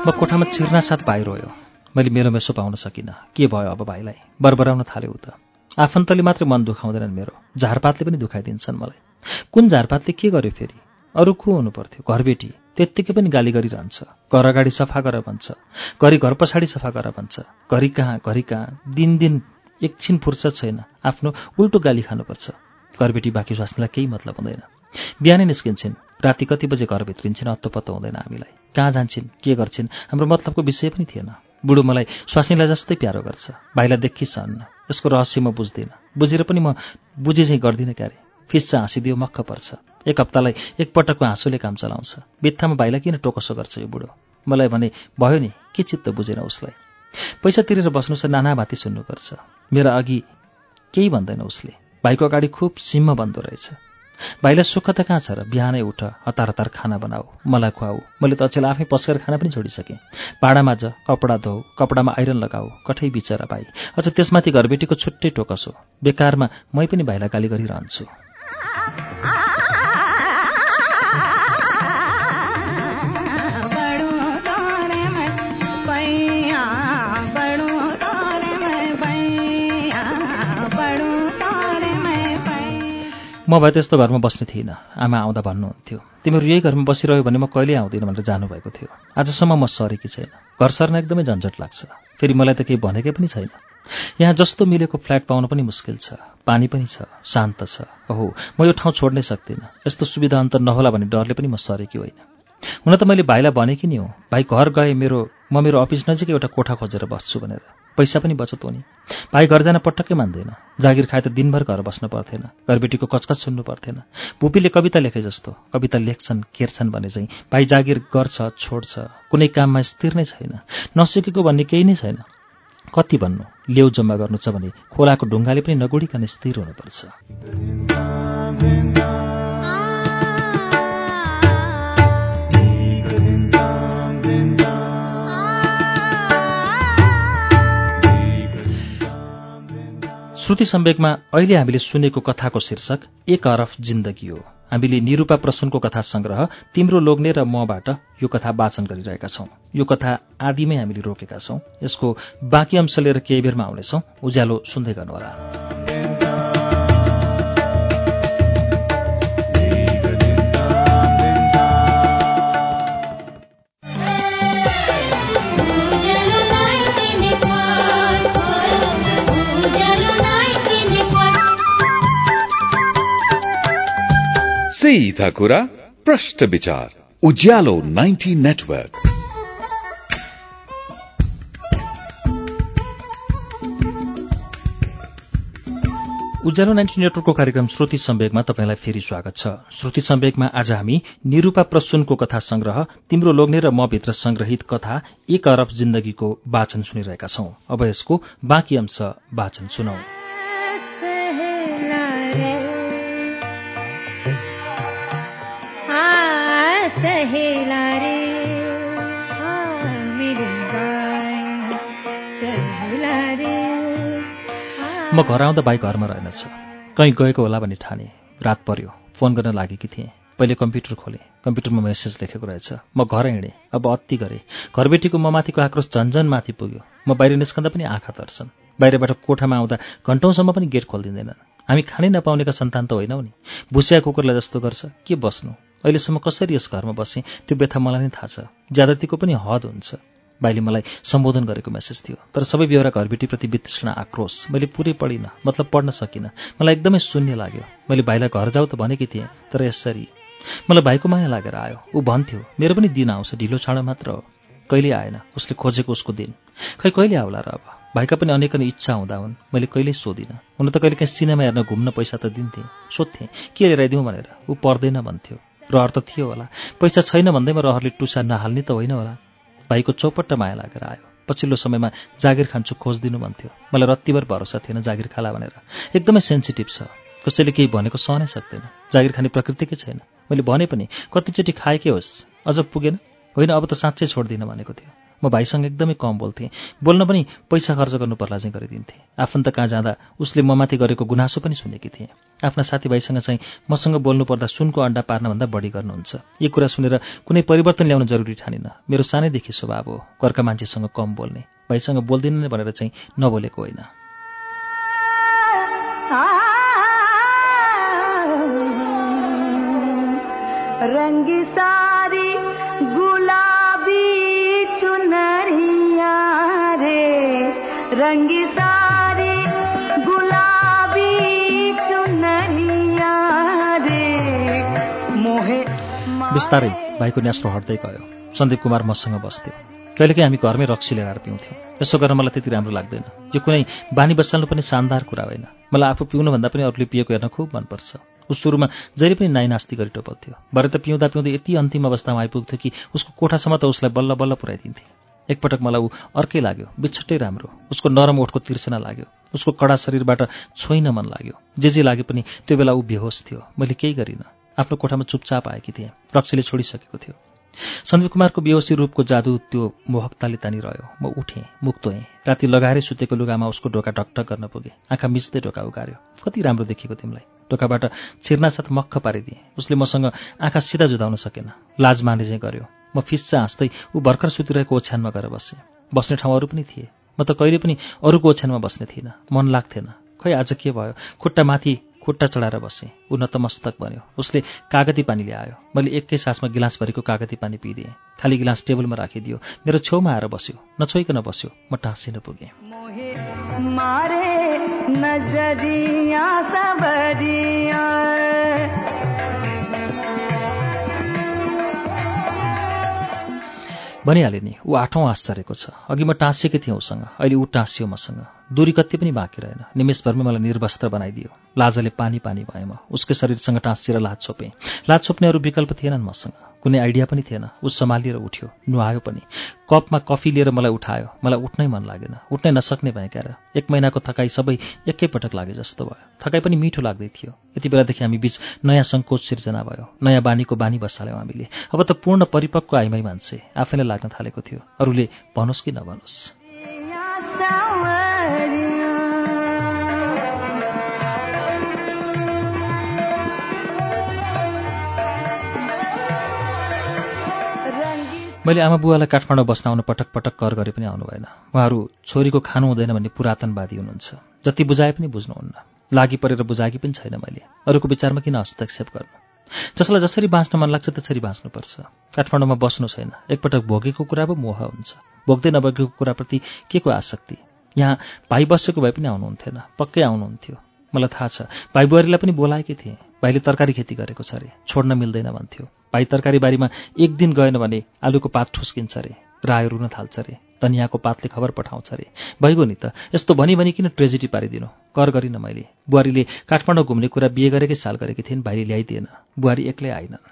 A: म कोठामा चिर्नासाथ भाइ रोयो। मैले मेरो मेसो पाउन सकिनँ। के भयो अब भाइलाई? बरबराउन थाल्यो त। आफन्तले मात्रै मन दुखाउँदैनन् मेरो। झारपातले पनि दुखाइदिन्छन् मलाई। कुन झारपातले के गर्यो फेरि? अरू को हुनु पर्थ्यो घरबेटी। त्यत्तिकै पनि गाली गरिरहन्छ। घर अगाडि सफा गर भन्छ। घरि घर पछाडि सफा गर भन्छ। घरि कहाँ घरि कहाँ? दिन दिन एकछिन फुर्सद छैन। आफ्नो उल्टो गाली खानुपर्छ। घरबेटी बाँकी स्वास्नीलाई केही मतलब हुँदैन। बिहानै निस्किन्छन्। राति कति बजे घर भित्रिन्छन् अत्तो हुँदैन हामीलाई। कहाँ जान्छन्? के गर्छिन्? हाम्रो मतलबको विषय पनि थिएन। बुढो मलाई स्वास्नीलाई जस्तै प्यारो गर्छ। भाइलाई देखि सहन्न यसको रहस्य म बुझ्दिनँ। बुझेर पनि म बुझे चाहिँ गर्दिनँ क्यारे। फिस्सा हाँसिदियो मक्ख पर्छ। एक हप्तालाई एकपटकको हाँसोले काम चलाउँछ। बित्थामा भाइलाई किन टोकसो गर्छ यो बुढो? मलाई भने भयो नि के चित्त बुझेन उसलाई? पैसा तिरेर बस्नु छ नाना भाती सुन्नुपर्छ। मेरा अघि केही भन्दैन उसले। भाइको अगाडि खुब सिम्म बन्दो रहेछ। भाइलाई सुख त कहाँ छ र? बिहानै उठ हतार हतार खाना बनाऊ मलाई खुवाऊ। मैले त अचेल आफै पस्केर खाना पनि छोडिसकेँ। भाँडामा ज कपडा धो कपडामा आइरन लगाऊ कठै बिचरा भाइ। अझ त्यसमाथि घरबेटीको छुट्टै टोकस हो। बेकारमा मै पनि भाइलाई गाली गरिरहन्छु। म भए त्यस्तो घरमा बस्ने थिइनँ। आमा आउँदा भन्नुहुन्थ्यो तिमीहरू यही घरमा बसिरह्यो भने म कहिल्यै आउँदिनँ भनेर जानुभएको थियो। आजसम्म म सरेकी छैन। घर सर्न एकदमै झन्झट लाग्छ। फेरि मलाई त केही भनेकै पनि छैन। यहाँ जस्तो मिलेको फ्ल्याट पाउन पनि मुस्किल छ। पानी पनि छ। शान्त छ। ओहो म यो ठाउँ छोड्नै सक्दिनँ। यस्तो सुविधा अन्त नहोला भन्ने डरले पनि म सरेकी होइन। हुन त मैले भाइलाई भनेकी नि हो भाइ घर गए मेरो म मेरो अफिस नजिकै एउटा कोठा खोजेर बस्छु भनेर। पैसा पनि बचत हुने। भाइ घर जान पटक्कै मान्दैन। जागिर खाए त दिनभर घर बस्नु पर्थेन। घरबेटीको कचकच सुन्नु पर्थेन। भुपीले कविता लेखे जस्तो। कविता लेख्छन् केर्छन् भने चाहिँ भाइ जागिर गर्छ छोड्छ। कुनै काममा स्थिर नै छैन। नसिकेको भन्ने केही नै छैन। कति भन्नु? लेउ जम्मा गर्नु छ भने खोलाको ढुङ्गाले पनि नगुडिकन स्थिर हुनुपर्छ। श्रुति सम्वेकमा अहिले हामीले सुनेको कथाको शीर्षक एक अरफ जिन्दगी हो। हामीले निरूपा प्रसुनको कथा संग्रह तिम्रो लोग्ने र मबाट यो कथा वाचन गरिरहेका छौं। यो कथा आदिमै हामीले रोकेका छौं। यसको बाँकी अंश लिएर केही बेरमा आउनेछौं। उज्यालो सुन्दै गर्नुहोला।
B: सीधा कुरा प्रश्न विचार उज्यालो 90 नेटवर्क
A: उज्यालो नाइन्टी नेटवर्कको कार्यक्रम श्रुति सम्वेकमा तपाईँलाई फेरि स्वागत छ। श्रुति सम्वेकमा आज हामी निरूपा प्रसुनको कथा संग्रह तिम्रो लोग्ने र मभित्र संग्रहित कथा एक अरब जिन्दगीको वाचन सुनिरहेका छौं। अब यसको बाँकी अंश वाचन सुनौ। सहेला रे म घर आउँदा बाइक घरमा रहेनछ। कहीँ गएको होला भन्ने ठाने। रात पर्यो। फोन गर्न लागेकी थिएँ। पहिले कम्प्युटर खोलेँ। कम्प्युटरमा मेसेज लेखेको रहेछ। म घर हिँडेँ। अब अति गरेँ। घरबेटीको म माथिको आक्रोश झन्झन माथि पुग्यो। म बाहिर निस्कँदा पनि आँखा तर्छन्। बाहिरबाट कोठामा आउँदा घन्टौँसम्म पनि गेट खोलिदिँदैनन्। हामी खानै नपाउनेका सन्तान त होइनौ नि। भुसिया कुकुरलाई जस्तो गर्छ। के बस्नु? अहिलेसम्म कसरी यस घरमा बसेँ त्यो व्यथा मलाई नै थाहा छ। ज्यादातीको पनि हद हुन्छ। भाइले मलाई सम्बोधन गरेको मेसेज थियो। तर सबै बेहोरा घरबेटीप्रति वितृष्ण आक्रोश। मैले पुरै पढिनँ मतलब पढ्न सकिनँ। मलाई एकदमै शून्य लाग्यो। मैले भाइलाई घर जाऊ त भनेकी थिएँ तर यसरी। मलाई भाइको माया लागेर आयो। ऊ भन्थ्यो मेरो पनि दिन आउँछ ढिलो छाडो मात्र हो। कहिले आएन। उसले खोजेको उसको दिन। खै कहिले आउला र अब? भाइका पनि अनेकन इच्छा हुँदा हुन्। मैले कहिल्यै सोधिनँ। हुन त कहिले काहीँ सिनेमा हेर्न घुम्न पैसा त दिन्थेँ। सोध्थेँ के ल्याइदिउँ भनेर। ऊ पर्दैन भन्थ्यो। रहर त थियो होला। पैसा छैन भन्दैमा रहरले टुसा नहाल्ने त होइन होला। भाइको चौपट्ट माया लागेर आयो। पछिल्लो समयमा जागिर खान्छु खोजिदिनु भन्थ्यो। मलाई रत्तिभर भरोसा थिएन जागिर खाला भनेर। एकदमै सेन्सिटिभ छ। कसैले केही भनेको सहनै सक्दैन। जागिर खाने प्रकृतिकै छैन। मैले भने पनि कतिचोटि खाएकै होस्। अझ पुगेन। होइन अब त साँच्चै छोड्दिनँ भनेको थियो। म भाइसँग एकदमै कम बोल्थेँ। बोल्न पनि पैसा खर्च गर्नु पर्ला चाहिँ गरिदिन्थेँ। आफन्त कहाँ जाँदा उसले ममाथि गरेको गुनासो पनि सुनेकी थिएँ। आफ्ना साथीभाइसँग चाहिँ मसँग बोल्नु पर्दा सुनको अड्डा पार्नभन्दा बढी गर्नुहुन्छ। यो कुरा सुनेर कुनै परिवर्तन ल्याउन जरुरी ठानिन। मेरो सानैदेखि स्वभाव हो घरका मान्छेसँग कम बोल्ने। भाइसँग बोल्दिनँ भनेर चाहिँ नबोलेको होइन। रङ्गी सारी गुलाबी बिस्तारै भाइको न्यास्रो हट्दै गयो। सन्दीप कुमार मसँग बस्थ्यो। कहिलेकाहीँ हामी घरमै रक्सी लिएर पिउँथ्यौँ यसो गर्न मलाई त्यति राम्रो लाग्दैन। यो कुनै बानी बसाल्नु पनि शानदार कुरा होइन। मलाई आफू पिउनुभन्दा पनि अरूले पिएको हेर्न खुब मनपर्छ। ऊ सुरुमा जहिले पनि नाइ नास्ति गरी टोपल्थ्यो भरे त पिउँदा पिउँदै यति अन्तिम अवस्थामा आइपुग्थ्यो कि उसको कोठासम्म त उसलाई बल्ल बल्ल पुऱ्याइदिन्थे। एकपटक मलाई ऊ अर्कै लाग्यो। बिछट्टै राम्रो। उसको नरम ओठको तिर्सना लाग्यो। उसको कडा शरीरबाट छोइन मन लाग्यो। जे जे लागे पनि त्यो बेला ऊ बेहोस थियो। मैले केही गरिनँ। आफ्नो कोठामा चुपचाप आएकी थिएँ। रक्सीले छोडिसकेको थियो। सन्दीप कुमारको बेहोसी रूपको जादु त्यो मोहकताले तानिरह्यो। म उठेँ मुक्त हेँ राति लगाएरै सुतेको लुगामा उसको ढोका टकटक गर्न पुगेँ। आँखा मिच्दै ढोका उगार्यो। कति राम्रो देखिएको तिमीलाई। ढोकाबाट छिर्नासाथ मक्ख पारिदिएँ। उसले मसँग आँखा सिधा जुदाउन सकेन। लाज माने चाहिँ गर्यो। म फिस्सा हाँस्दै ऊ भर्खर सुतिरहेको ओछ्यानमा गएर बसेँ। बस्ने ठाउँहरू पनि थिए। म त कहिले पनि अरूको ओछ्यानमा बस्ने थिइनँ। मन लाग्थेन। खै आज के भयो? खुट्टा माथि खुट्टा चढाएर बसेँ। ऊ नतमस्तक बन्यो। उसले कागती पानी ल्यायो। मैले एकै सासमा गिलासभरिको कागती पानी पिइदिएँ खाली गिलास टेबलमा राखिदियो। मेरो छेउमा आएर बस्यो। नछोइकन बस्यो। म टाँसिन पुगेँ। भनिहालेँ नि। ऊ आठौँ आश्चर्यको छ। अघि म टाँसिएकै थिएँ उसँग। अहिले ऊ टाँसियो मसँग। दूरी कति पनि बाँकी रहेन। निमेषभरमै मलाई निर्वस्त्र बनाइदियो। लाजले पानी पानी भएँ म। उसकै शरीरसँग टाँसिएर लाज छोपेँ। लाज छोप्ने अरू विकल्प थिएनन् मसँग। कुनै आइडिया पनि थिएन। ऊ सम्हालिएर उठ्यो। नुहायो पनि। कपमा कफी लिएर मलाई उठायो। मलाई उठ्नै मन लागेन। उठ्नै नसक्ने भएँ एक महिनाको थकाइ सबै एकैपटक लागे जस्तो भयो। थकाइ पनि मिठो लाग्दै थियो। यति बेलादेखि हामी बिच नयाँ सङ्कोच सिर्जना भयो। नयाँ बानीको बानी बसाल्यौँ हामीले। अब त पूर्ण परिपक्व आइमै मान्छे। आफैलाई लाग्न थालेको थियो। अरूले भनोस् कि नभनोस्। मैले आमा बुवालाई काठमाडौँ बस्न आउन पटक पटक कर गरे पनि आउनु भएन उहाँहरू छोरीको खानु हुँदैन भन्ने पुरातनवादी हुनुहुन्छ। जति बुझाए पनि बुझ्नुहुन्न। लागि परेर बुझाएकी पनि छैन मैले। अरूको विचारमा किन हस्तक्षेप गर्नु? जसलाई जसरी बाँच्न मन लाग्छ त्यसरी बाँच्नुपर्छ। काठमाडौँमा बस्नु छैन। एकपटक भोगेको कुरा पो मोह हुन्छ। भोग्दै नभोगेको कुराप्रति के को आसक्ति? यहाँ भाइ बसेको भए पनि आउनुहुन्थेन। पक्कै आउनुहुन्थ्यो। मलाई थाहा छ। भाइ बुहारीलाई पनि बोलाएकै थिएँ। भाइले तरकारी खेती गरेको छ अरे। छोड्न मिल्दैन भन्थ्यो। भाइ तरकारी बारीमा एक दिन गएन भने आलुको पात ठुस्किन्छ अरे रायो रुन थाल्छ अरे धनियाँको पातले खबर पठाउँछ अरे भइगयो नि त यस्तो भनी भनी किन ट्रेजेडी पारिदिनु? कर गरिनँ मैले। बुहारीले काठमाडौँ घुम्ने कुरा बिहे गरेकै साल गरेकी थिइन् भाइले ल्याइदिएन। बुहारी एक्लै आइनन्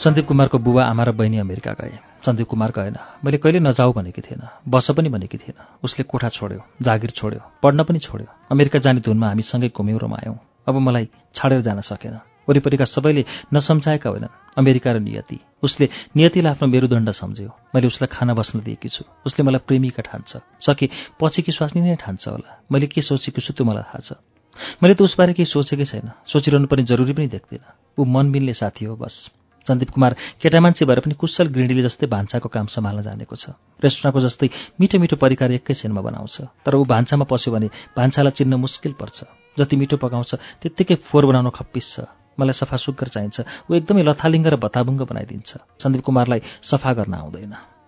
A: सन्दीप कुमारको बुबा आमा र बहिनी अमेरिका गए। सन्दीप कुमार गएन। मैले कहिले नजाऊ भनेकी थिएन। बस पनि भनेकी थिएन। उसले कोठा छोड्यो जागिर छोड्यो पढ्न पनि छोड्यो। अमेरिका जाने धुनमा हामी सँगै घुम्यौँ रमायौँ अब मलाई छाडेर जान सकेन। वरिपरिका सबैले नसम्झाएका होइनन्। अमेरिका र नियति। उसले नियतिलाई आफ्नो मेरुदण्ड सम्झ्यो। मैले उसलाई खाना बस्न दिएकी छु। उसले मलाई प्रेमिका ठान्छ। सके पछि कि स्वास्नी नै ठान्छ होला। मैले के सोचेको छु त्यो मलाई थाहा छ। मैले त उसबारे केही सोचेकै छैन। सोचिरहनु पनि जरुरी पनि देख्दिनँ। ऊ मन मिल्ने साथी हो बस। सन्दीप कुमार केटा मान्छे भएर पनि कुशल गृहिणीले जस्तै भान्साको काम सम्हाल्न जानेको छ। रेस्टुराँको जस्तै मिठो मिठो परिकार एकैछिनमा बनाउँछ। तर ऊ भान्सामा पस्यो भने भान्सालाई चिन्न मुस्किल पर्छ। जति मिठो पकाउँछ त्यत्तिकै फोहोर बनाउन खप्पिस छ। मलाई सफा सुग्घर चाहिन्छ। ऊ एकदमै लथालिङ्ग र भताभुङ्ग बनाइदिन्छ। सन्दीप कुमारलाई सफा गर्न आउँदैन।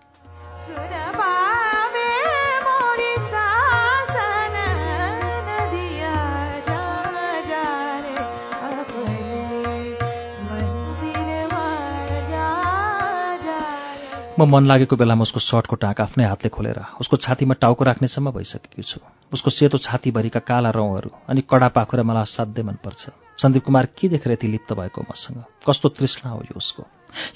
A: म मन लागेको बेलामा उसको सर्टको टाँक आफ्नै हातले खोलेर उसको छातीमा टाउको राख्नेसम्म भइसकेको छु। उसको सेतो छातीभरिका काला रौँहरू अनि कडा पाखुरा मलाई असाध्यै मनपर्छ। सन्दीप कुमार के देखेर यति लिप्त भएको मसँग? कस्तो तृष्णा हो यो उसको।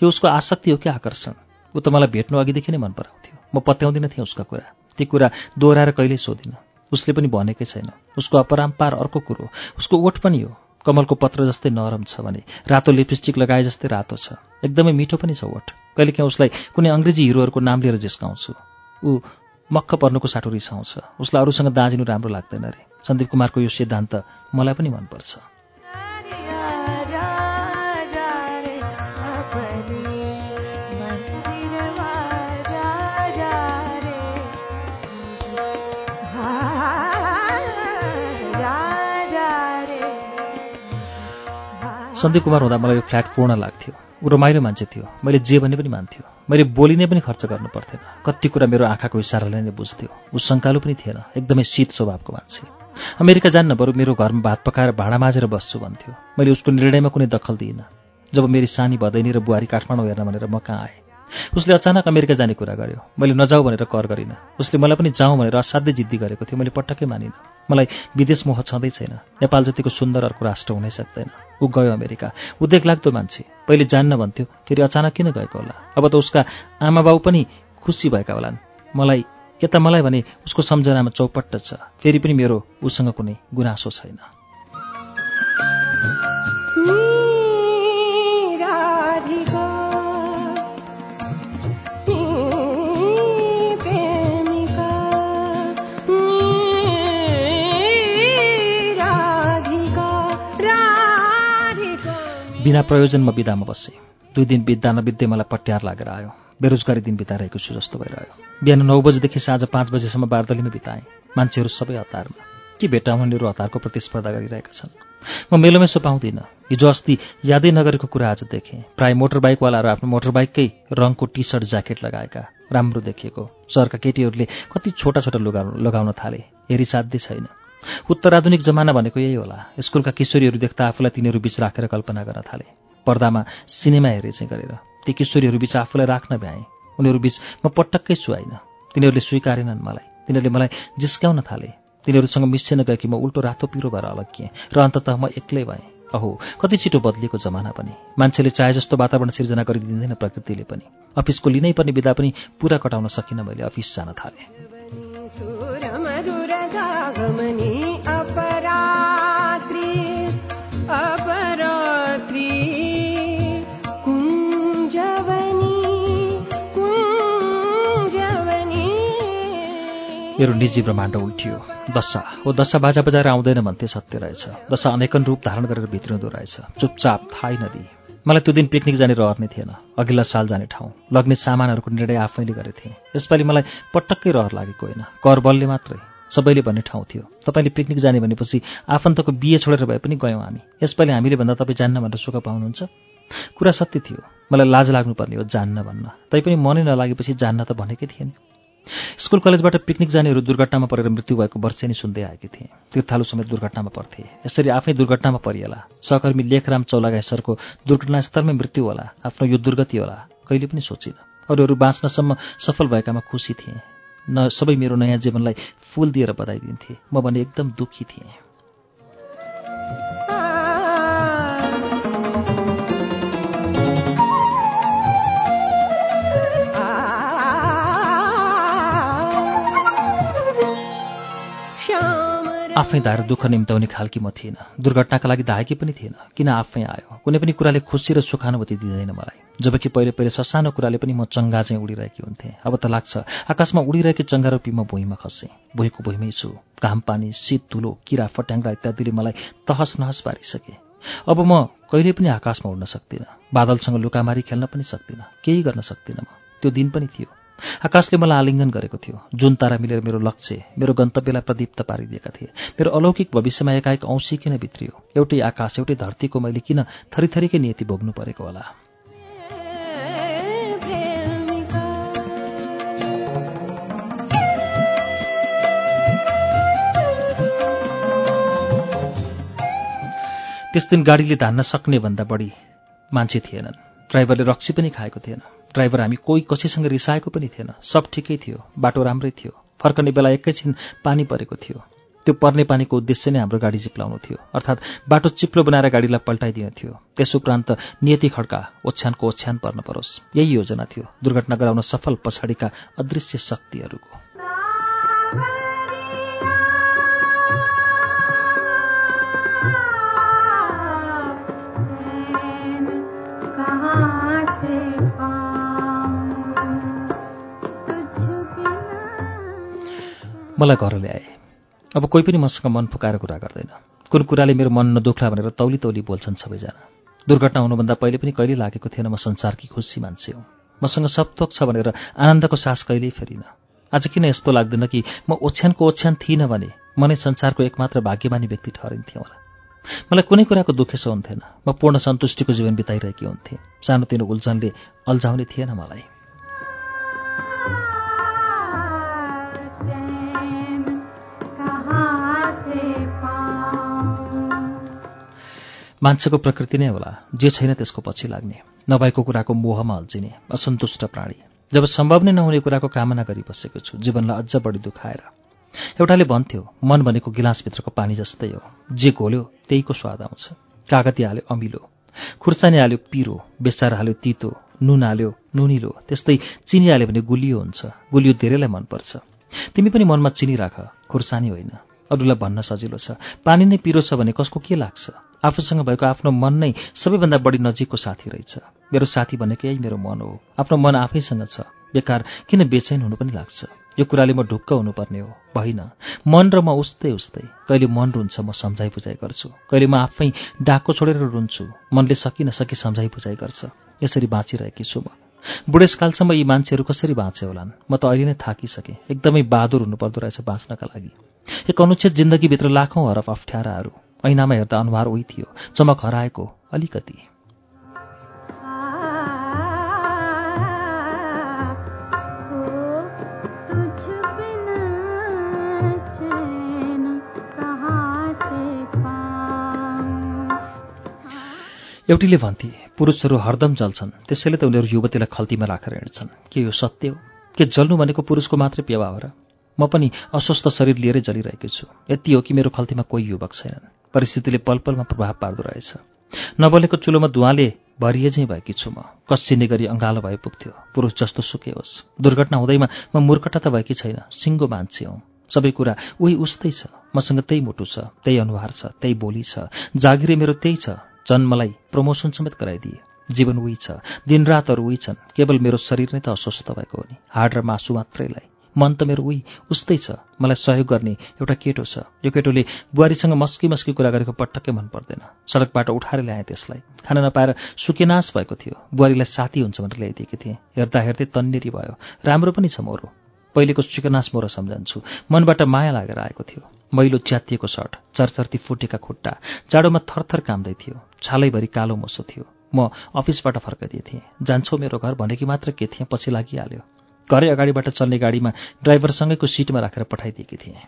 A: यो उसको आसक्ति हो कि आकर्षण? ऊ त मलाई भेट्नु अघिदेखि नै मन पराउँथ्यो म पत्याउँदिन थिएँ उसका कुरा। ती कुरा दोहोऱ्याएर कहिल्यै सोधिनँ। उसले पनि भनेकै छैन। उसको अपराम्पार अर्को कुरो। उसको ओठ पनि हो। कमलको पत्र जस्तै नरम छ भने रातो लिपस्टिक लगाए जस्तै रातो छ। एकदमै मिठो पनि छ ओठ। कहिलेकाहीँ उसलाई कुनै अङ्ग्रेजी हिरोहरूको नाम लिएर जिस्काउँछु। ऊ मक्ख पर्नुको साटो रिसाउँछ। उसलाई अरूसँग दाँजिनु राम्रो लाग्दैन अरे सन्दीप कुमारको यो सिद्धान्त मलाई पनि मनपर्छ। सन्दीप कुमार हुँदा मलाई यो फ्ल्याट पूर्ण लाग्थ्यो। ऊ रमाइलो मान्छे थियो। मैले जे भने पनि मान्थ्यो। मैले बोलिने पनि खर्च गर्नु पर्थेन। कति कुरा मेरो आँखाको इसाराले नै बुझ्थ्यो। ऊ शङ्कालु पनि थिएन। एकदमै शीत स्वभावको मान्छे। अमेरिका जान्न बरु मेरो घरमा भात पकाएर भाँडा माझेर बस्छु भन्थ्यो। मैले उसको निर्णयमा कुनै दखल दिइनँ। जब मेरी सानी भदैनी र बुहारी काठमाडौँ हेर्न भनेर म कहाँ आएँ? उसले अचानक अमेरिका जाने कुरा गर्यो। मैले नजाऊ भनेर कर गरिनँ। उसले मलाई पनि जाउँ भनेर असाध्यै जिद्दी गरेको थियो। मैले पटक्कै मानिनँ। मलाई विदेश मोह छँदै छैन। नेपाल जतिको सुन्दर अर्को राष्ट्र हुनै सक्दैन। ऊ गयो अमेरिका। ऊ लाग्दो मान्छे। पहिले जान्न भन्थ्यो। फेरि अचानक किन गएको होला? अब त उसका आमा बाउ पनि खुसी भएका होलान्। मलाई यता मलाई भने उसको सम्झनामा चौपट्ट छ। फेरि पनि मेरो उसँग कुनै गुनासो छैन। बिना प्रयोजनमा बिदामा बसेँ। दुई दिन बित्दा नबित्दै मलाई पट्यार लागेर आयो। बेरोजगारी दिन बिताइरहेको छु जस्तो भइरह्यो। बिहान नौ बजीदेखि साँझ पाँच बजीसम्म बार्दलीमा बिताएँ। मान्छेहरू सबै हतारमा। के भेटाउनेहरू हतारको प्रतिस्पर्धा गरिरहेका छन्? म मेलोमै पाउँदिनँ हिजो अस्ति यादै नगरेको कुरा आज देखेँ। प्राय मोटरबाइकवालाहरू आफ्नो मोटरबाइककै रङको टी सर्ट ज्याकेट लगाएका राम्रो देखिएको। सहरका केटीहरूले कति छोटा छोटा लुगा लगाउन थाले। हेरी साध्य छैन। उत्तराधुनिक जमाना भनेको यही होला। स्कुलका किशोरीहरू देख्दा आफूलाई तिनीहरू बिच राखेर कल्पना गर्न थाले। पर्दामा सिनेमा हेरे चाहिँ गरेर। ती किशोरीहरू बिच आफूलाई राख्न भ्याएँ। उनीहरू बिच म पटक्कै सुहाइन। तिनीहरूले स्वीकारेनन् मलाई। तिनीहरूले मलाई जिस्क्याउन थाले। तिनीहरूसँग मिसिन गएकी म उल्टो रातो पिरो भएर अलग्गिएँ र अन्ततः म एक्लै भएँ। अहो कति छिटो बदलिएको जमाना पनि। मान्छेले चाहे जस्तो वातावरण सिर्जना गरिदिँदैन प्रकृतिले पनि। अफिसको लिनै पर्ने विधा पनि पुरा कटाउन सकिनँ मैले अफिस जान थालेँ। मेरो निजी ब्रह्माण्ड उल्टियो। दशा। ओ दशा बाजा बजाएर आउँदैन भन्थे सत्य रहेछ। दशा अनेकन रूप धारण गरेर भित्रिँदो रहेछ। चुपचाप थाहै नदी मलाई त्यो दिन पिकनिक जाने रहर थिएन। अघिल्ला साल जाने ठाउँ। लग्ने सामानहरूको निर्णय आफैले गरेथे यसपालि मलाई पटक्कै रहर लागेको होइन। कर बलले मात्रै। सबैले भन्ने ठाउँ थियो। तपाईँले पिकनिक जाने भनेपछि आफन्तको बिहे छोडेर भए पनि गयौँ हामी। यसपालि हामीले भन्दा तपाईँ जान्न भनेर सुख पाउनुहुन्छ? कुरा सत्य थियो। मलाई लाज लाग्नुपर्ने हो जान्न भन्न। तैपनि मनै नलागेपछि जान्न त भनेकै थिएन। स्कुल कलेजबाट पिकनिक जानेहरू दुर्घटनामा परेर मृत्यु भएको वर्षेनी सुन्दै आएकी थिएँ। तीर्थालु समेत दुर्घटनामा पर्थे। यसरी आफै दुर्घटनामा परिएला। सहकर्मी लेखराम चौलागाई सरको दुर्घटनास्थलमै मृत्यु होला। आफ्नो यो दुर्गति होला। कहिले पनि सोचिनँ। अरूहरू बाँच्नसम्म सफल भएकामा खुसी थिएँ। न सबै मेरो नयाँ जीवनलाई फुल दिएर बधाई दिन्थे। म भने एकदम दुःखी थिएँ। आफै धाएर दुःख निम्ताउने खालकी म थिइनँ। दुर्घटनाका लागि धाएकी पनि थिएन किन आफै आयो? कुनै पनि कुराले खुसी र सुखानुभूति दिँदैन मलाई। जबकि पहिले पहिले ससानो कुराले पनि म चङ्गा चाहिँ उडिरहेकी हुन्थेँ। अब त लाग्छ आकाशमा उडिरहेकी चङ्गा रूपी म भुइँमा खसेँ। भुइँको भुइँमै छु। घाम पानी शीत धुलो किरा फट्याङ्ग्रा इत्यादिले मलाई तहस नहस पारिसके। अब म कहिले पनि आकाशमा उड्न सक्दिनँ। बादलसँग लुकामारी खेल्न पनि सक्दिनँ। केही गर्न सक्दिनँ म। त्यो दिन पनि थियो। आकाशले मलाई आलिङ्गन गरेको थियो। जुन तारा मिलेर मेरो लक्ष्य मेरो गन्तव्यलाई प्रदीप्त पारिदिएका थिए। मेरो अलौकिक भविष्यमा एकाएक औँसी किन भित्रियो एउटै आकाश एउटै धरतीको मैले किन थरीथरीकै नियति भोग्नु परेको होला? त्यस दिन गाडीले धान्न सक्ने भन्दा बढी मान्छे थिएनन्। ड्राइभरले रक्सी पनि खाएको थिएन। ड्राइभर हामी कोही कसैसँग रिसाएको पनि थिएन। सब ठिकै थियो बाटो राम्रै थियो। फर्कने बेला एकैछिन पानी परेको थियो। त्यो पर्ने पानीको उद्देश्य नै हाम्रो गाडी चिप्लाउनु थियो। अर्थात् बाटो चिप्लो बनाएर गाडीलाई पल्टाइदिनु थियो। त्यस उपरान्त नियति खड्का ओछ्यानको ओछ्यान पर्न परोस्। यही योजना थियो। दुर्घटना गराउन सफल पछाडिका अदृश्य शक्तिहरूको। मलाई घर ल्याए। अब कोही पनि मसँग मन फुकाएर कुरा गर्दैन। कुन कुराले मेरो मन नदुख्ला भनेर तौली तौली बोल्छन् सबैजना। दुर्घटना हुनुभन्दा पहिले पनि कहिले लागेको थिएन म संसारकी खुसी मान्छे हो। मसँग सब थोक छ भनेर आनन्दको सास कहिल्यै फेरिन। आज किन यस्तो लाग्दैन कि म ओछ्यानको ओछ्यान थिइनँ भने म नै संसारको एकमात्र भाग्यमानी व्यक्ति ठहरिन्थेँ होला। मलाई कुनै कुराको दुखेसो हुन्थेन म पूर्ण सन्तुष्टिको जीवन बिताइरहेकी हुन्थेँ। सानोतिनो उल्झनले अल्झाउने थिएन मलाई। मान्छेको प्रकृति नै होला। जे छैन त्यसको पछि लाग्ने। नभएको कुराको मोहमा अल्झिने। असन्तुष्ट प्राणी। जब सम्भव नै नहुने कुराको कामना गरिबसेको छु जीवनलाई अझ बढी दुखाएर। एउटाले भन्थ्यो मन भनेको गिलासभित्रको पानी जस्तै हो। जे घोल्यो त्यहीको स्वाद आउँछ। कागती हाल्यो अमिलो। खुर्सानी हाल्यो पिरो। बेसार हाल्यो तितो। नुन हाल्यो नुनिलो। त्यस्तै चिनी हाल्यो भने गुलियो हुन्छ। गुलियो धेरैलाई मनपर्छ। तिमी पनि मनमा चिनी राख खुर्सानी होइन। अरूलाई भन्न सजिलो छ। पानी नै पिरो छ भने कसको के लाग्छ? आफूसँग भएको आफ्नो मन नै सबैभन्दा बढी नजिकको साथी रहेछ। मेरो साथी भनेको यही मेरो मन हो। आफ्नो मन आफैसँग छ। बेकार किन बेचैन हुनु पनि लाग्छ। यो कुराले म ढुक्क हुनुपर्ने हो। भइन मन र म उस्तै उस्तै। कहिले मन रुन्छ म सम्झाइ बुझाइ गर्छु। कहिले म आफै डाको छोडेर रुन्छु। मनले सकि नसकी सम्झाइ बुझाइ गर्छ। यसरी बाँचिरहेकी छु म। बुढेसकालसम्म यी मान्छेहरू कसरी बाँचे होलान्? म त अहिले नै थाकिसकेँ। एकदमै बहादुर हुनुपर्दो रहेछ बाँच्नका लागि। एक अनुच्छेद जिन्दगीभित्र लाखौँ हरफ अप्ठ्याराहरू। ऐनामा हेर्दा अनुहार उही थियो चमक हराएको अलिकति। एउटीले भन्थे पुरुषहरू हरदम जल्छन् त्यसैले त उनीहरू युवतीलाई खल्तीमा राखेर हिँड्छन्। के यो सत्य हो? के जल्नु भनेको पुरुषको मात्रै पेवा हो र म पनि अस्वस्थ शरीर लिएरै जलिरहेकी छु। यति हो कि मेरो खल्तीमा कोही युवक छैनन्। परिस्थितिले पल पलमा प्रभाव पार्दो रहेछ। नबलेको चुलोमा धुवाले भरिएझै भएकी छु म। कसिने गरी अँगालो भए पुग्थ्यो। पुरुष जस्तो सुके होस्। दुर्घटना हुँदैमा म मूर्खता त भएकी छैन। सिङ्गो मान्छे हुँ। सबै कुरा उही उस्तै छ। मसँग त्यही मुटु छ त्यही अनुहार छ त्यही बोली छ। जागिरे मेरो त्यही छ। झन् मलाई प्रमोसन समेत गराइदिए। जीवन उही छ। दिनरातहरू उही छन्। केवल मेरो शरीर नै त अस्वस्थ भएको हो नि। हाड र मासु मात्रैलाई। मन त मेरो उही उस्तै छ। मलाई सहयोग गर्ने एउटा केटो छ। यो केटोले बुहारीसँग मस्की मस्की कुरा गरेको पटक्कै मन पर्दैन। सडकबाट उठाएर ल्याएँ त्यसलाई। खान नपाएर सुकेनाश भएको थियो। बुहारीलाई साथी हुन्छ भनेर ल्याइदिएकी थिएँ। हेर्दा हेर्दै तन्नेरी भयो। राम्रो पनि छ मोरो। पहिलेको सुकेनाश मोरो सम्झन्छु। मनबाट माया लागेर आएको थियो। मैलो च्यातिएको सर्ट चरचर्ती फुटेका खुट्टा जाडोमा थरथर काम्दै थियो। छालैभरि कालो मोसो थियो। म अफिसबाट फर्काइदिए थिएँ जान्छौ मेरो घर भनेकी मात्र के थिएँ पछि लागिहाल्यो। घरै अगाडिबाट चल्ने गाडीमा ड्राइभरसँगैको सिटमा राखेर पठाइदिएकी थिएँ।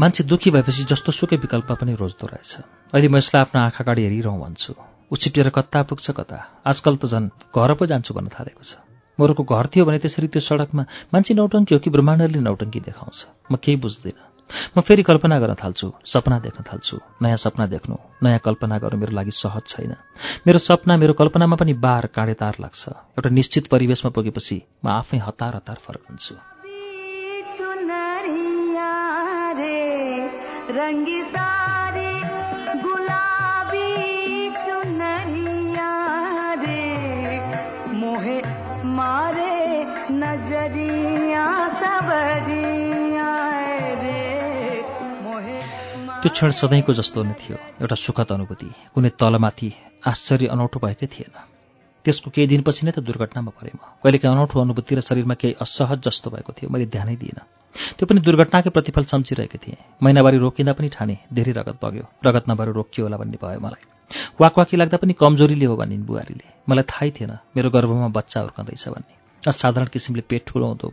A: मान्छे दुःखी भएपछि जस्तो सुकै विकल्प पनि रोज्दो रहेछ। अहिले म यसलाई आफ्नो आँखा अगाडि हेरिरहँ भन्छु। उछिटेर कता पुग्छ कता? आजकल त झन् घर पो जान्छु भन्न थालेको छ। मोरको घर थियो भने त्यसरी त्यो सडकमा मान्छे नौटङ्की हो कि ब्रह्माण्डले नौटङ्की देखाउँछ। म केही बुझ्दिनँ। म फेरि कल्पना गर्न थाल्छु सपना देख्न थाल्छु नयाँ सपना देख्नु नयाँ कल्पना गर्नु मेरो लागि सहज छैन। मेरो सपना मेरो कल्पनामा पनि बार काँडेतार लाग्छ। एउटा निश्चित परिवेशमा पुगेपछि म आफै हतार हतार फर्कन्छु रङ्गी त्यो क्षण सधैँको जस्तो नै थियो। एउटा सुखद अनुभूति। कुनै तलमाथि आश्चर्य अनौठो भएकै थिएन। त्यसको केही दिनपछि नै त दुर्घटनामा परेँ म। कहिलेकाहीँ अनौठो अनुभूति र शरीरमा केही असहज जस्तो भएको थियो। मैले ध्यानै दिइनँ। त्यो पनि दुर्घटनाकै प्रतिफल सम्झिरहेको थिएँ। महिनावारी रोकिँदा पनि ठाने धेरै रगत बग्यो। रगत नभएर रोकियो होला भन्ने भयो मलाई। वाकवाकी लाग्दा पनि कमजोरीले हो भनिन् बुहारीले। मलाई थाहै थिएन। मेरो गर्भमा बच्चा हुर्काउँदैछ भन्ने। असाधारण किसिमले पेट ठुलो हुँदो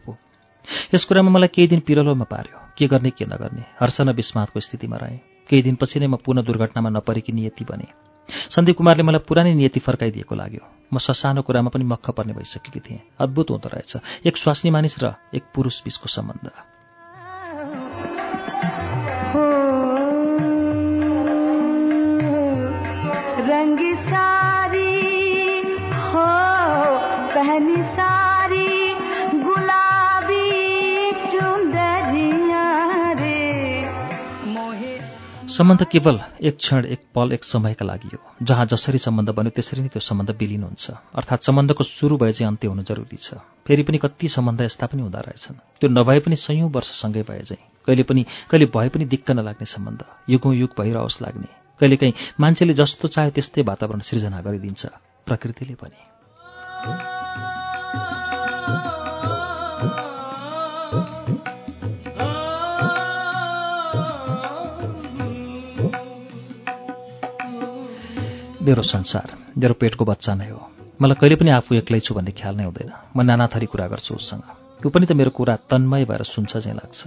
A: यस कुरामा मलाई केही दिन पिरलोमा पार्यो। के गर्ने के नगर्ने? हर्ष न विस्मातको स्थितिमा रहेँ। केही दिनपछि नै म पुनः दुर्घटनामा नपरेकी नियति बने। सन्दीप कुमारले मलाई पुरानै नियति फर्काइदिएको लाग्यो। म ससानो कुरामा पनि मक्ख पर्ने भइसकेकी थिएँ। अद्भुत हुँदो रहेछ। एक स्वास्नी मानिस र एक पुरुष बिचको सम्बन्ध। सम्बन्ध केवल एक क्षण एक पल एक समयका लागि हो। जहाँ जसरी सम्बन्ध बन्यो त्यसरी नै त्यो सम्बन्ध बिलिन हुन्छ अर्थात् सम्बन्धको सुरु भए चाहिँ अन्त्य हुनु जरुरी छ। फेरि पनि कति सम्बन्ध यस्ता पनि हुँदो रहेछन्। त्यो नभए पनि सयौँ वर्षसँगै भए चाहिँ। कहिले पनि कहिले भए पनि दिक्क नलाग्ने सम्बन्ध। युगौँ युग भइरहोस् लाग्ने। कहिलेकाहीँ मान्छेले जस्तो चाह्यो त्यस्तै वातावरण सृजना गरिदिन्छ। प्रकृतिले पनि। मेरो संसार मेरो पेटको बच्चा नै हो। मलाई कहिले पनि आफू एक्लै छु भन्ने ख्याल नै हुँदैन। म नाना थरी कुरा गर्छु उसँग। त्यो पनि त मेरो कुरा तन्मय भएर सुन्छ चाहिँ लाग्छ।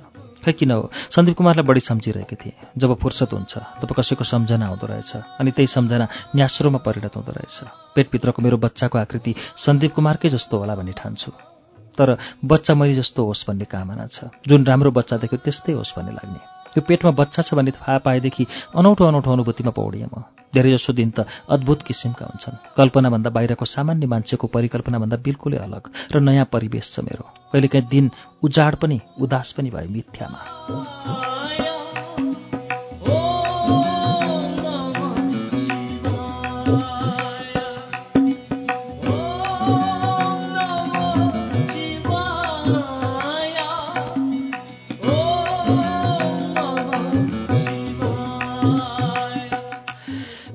A: खै किन हो? सन्दीप कुमारलाई बढी सम्झिरहेकी थिएँ। जब फुर्सद हुन्छ तब कसैको सम्झना हुँदो रहेछ अनि त्यही सम्झना न्यास्रोमा परिणत हुँदो रहेछ। पेटभित्रको मेरो बच्चाको आकृति सन्दीप कुमारकै जस्तो होला भन्ने ठान्छु। तर बच्चा मैले जस्तो होस् भन्ने कामना छ। जुन राम्रो बच्चा देख्यो त्यस्तै होस् भन्ने लाग्ने। त्यो पेटमा बच्चा छ भन्ने थाहा पाएदेखि अनौठो अनौठो अनुभूतिमा पौडिएँ म। धेरैजसो दिन त अद्भुत किसिमका हुन्छन्। कल्पनाभन्दा बाहिरको सामान्य मान्छेको परिकल्पनाभन्दा बिल्कुलै अलग र नयाँ परिवेश छ मेरो। कहिलेकाहीँ दिन उजाड पनि उदास पनि भयो मिथ्यामा।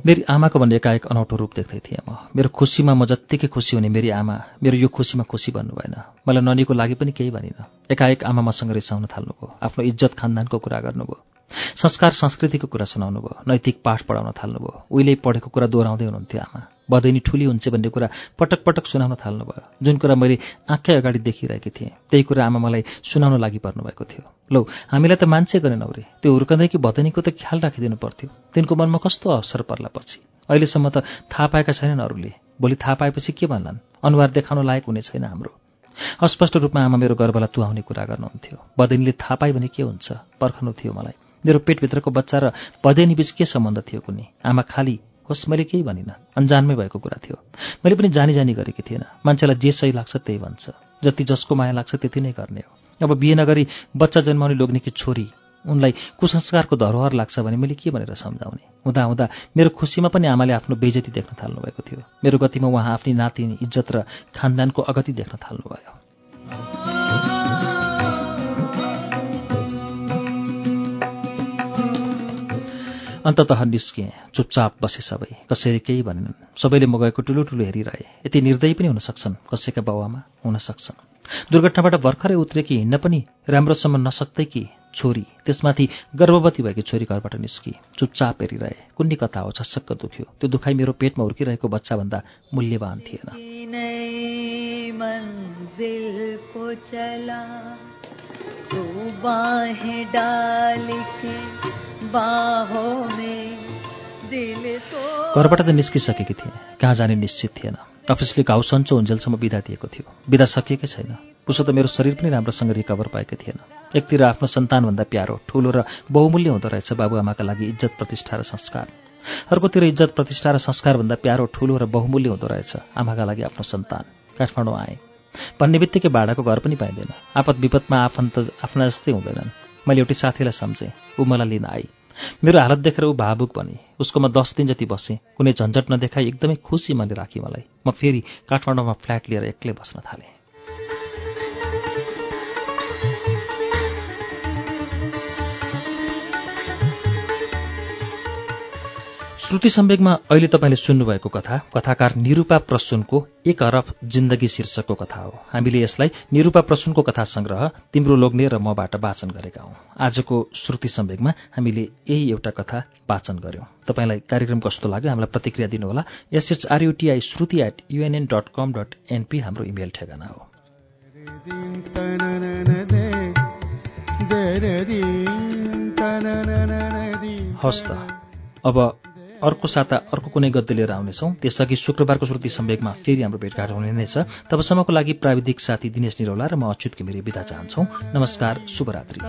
A: मेरी आमाको भन्ने एकाएक अनौठो रूप देख्दै थिएँ म। मेरो खुसीमा म जत्तिकै खुसी हुने मेरी आमा मेरो यो खुसीमा खुसी भन्नु भएन। मलाई ननीको लागि पनि केही भनिन। एकाएक आमा मसँग रिसाउन थाल्नुभयो। आफ्नो इज्जत खानदानको कुरा गर्नुभयो। संस्कार संस्कृतिको कुरा सुनाउनु भयो नैतिक पाठ पढाउन थाल्नुभयो। उहिले पढेको कुरा दोहोऱ्याउँदै हुनुहुन्थ्यो आमा। बदैनी ठुली हुन्छ भन्ने कुरा पटक पटक सुनाउन थाल्नुभयो। जुन कुरा मैले आँखै अगाडि देखिरहेकी थिएँ त्यही कुरा आमा मलाई सुनाउन लागि पर्नुभएको थियो। लौ हामीलाई त मान्छे गरेनौ रे त्यो हुर्कँदै कि भदैनीको त ख्याल राखिदिनु पर्थ्यो। तिनको मनमा कस्तो अवसर पर्ला पछि? अहिलेसम्म त थाहा पाएका छैनन् अरूले। भोलि थाहा पाएपछि के भन्लान्? अनुहार देखाउन लायक हुने छैन हाम्रो। अस्पष्ट रूपमा आमा मेरो गर्वलाई तुहाउने कुरा गर्नुहुन्थ्यो। बदैनीले थाहा पाए भने के हुन्छ? पर्खनु थियो मलाई। मेरो पेटभित्रको बच्चा र बदैनी बिच के सम्बन्ध थियो कुनै आमा खाली होस् मैले केही भनिनँ। अन्जानमै भएको कुरा थियो। मैले पनि जानी जानी गरेकी थिएन। मान्छेलाई जे सही लाग्छ त्यही भन्छ। जति जसको माया लाग्छ त्यति नै गर्ने हो। अब बिहे नगरी बच्चा जन्माउने लोग्नेकी छोरी? उनलाई कुसंस्कारको धरोहर लाग्छ भने मैले के भनेर सम्झाउने? हुँदा हुँदा मेरो खुसीमा पनि आमाले आफ्नो बेजती देख्न थाल्नुभएको थियो। मेरो गतिमा उहाँ आफ्नै नातिनी इज्जत र खानदानको अगति देख्न थाल्नुभयो। अन्तत निस्किएँ चुपचाप बसे सबै। कसरी केही भनेनन्। सबैले म गएको ठुलो ठुलो हेरिरहे। यति निर्दयी पनि हुन सक्छन्। कसैका बाउआमा हुन सक्छन्। दुर्घटनाबाट भर्खरै उत्रेकी हिँड्न पनि राम्रोसम्म नसक्दै कि छोरी। त्यसमाथि गर्भवती भएकी छोरी घरबाट निस्की चुपचाप हेरिरहे। कुन्नी कथा हो? छसक्क दुख्यो। त्यो दुखाइ मेरो पेटमा हुर्किरहेको बच्चाभन्दा मूल्यवान थिएन। घरबाट त निस्किसकेकी थिएँ। कहाँ जाने निश्चित थिएन। अफिसले घाउ सन्चो हुन्जेलसम्म बिदा दिएको थियो। बिदा सकिएकै छैन। उसो त मेरो शरीर पनि राम्रोसँग रिकभर पाएकै थिएन। एकतिर आफ्नो सन्तानभन्दा प्यारो ठुलो र बहुमूल्य हुँदो रहेछ बाबुआमाका लागि इज्जत प्रतिष्ठा र संस्कार। अर्कोतिर इज्जत प्रतिष्ठा र संस्कारभन्दा प्यारो ठुलो र बहुमूल्य हुँदो रहेछ आमाका लागि आफ्नो सन्तान। काठमाडौँ आएँ। भन्ने बित्तिकै भाडाको घर पनि पाइँदैन। आपत विपदमा आफन्त आफ्ना जस्तै हुँदैनन्। मैले एउटी साथीलाई सम्झेँ। ऊ मलाई लिन आई। मेरो हालत देखेर ऊ भावुक बने। उसकोमा दस दिन जति बसेँ। कुनै झन्झट नदेखाई एकदमै खुसी मनले राखेँ मलाई। म फेरि काठमाडौँमा फ्ल्याट लिएर एक्लै बस्न थालेँ। श्रुति सम्वेकमा अहिले तपाईँले सुन्नुभएको कथा कथाकार निरूपा प्रसुनको एक अरब जिन्दगी शीर्षकको कथा हो। हामीले यसलाई निरूपा प्रसुनको कथा संग्रह तिम्रो लोग्ने र मबाट वाचन गरेका हौं। आजको श्रुति सम्वेकमा हामीले यही एउटा कथा वाचन गर्यौं। तपाईँलाई कार्यक्रम कस्तो लाग्यो हामीलाई प्रतिक्रिया दिनुहोला। S H R U T I Shruti at UNN dot com dot NP हाम्रो इमेल ठेगाना हो। हस् त। अब अर्को साता अर्को कुनै गद्य लिएर आउनेछौँ त्यसअघि शुक्रबारको श्रुति सम्वेकमा फेरि हाम्रो भेटघाट हुने नै छ तबसम्मको लागि प्राविधिक साथी दिनेश निरौला र म अच्युत घिमिरे बिदा चाहन्छौ नमस्कार शुभरात्री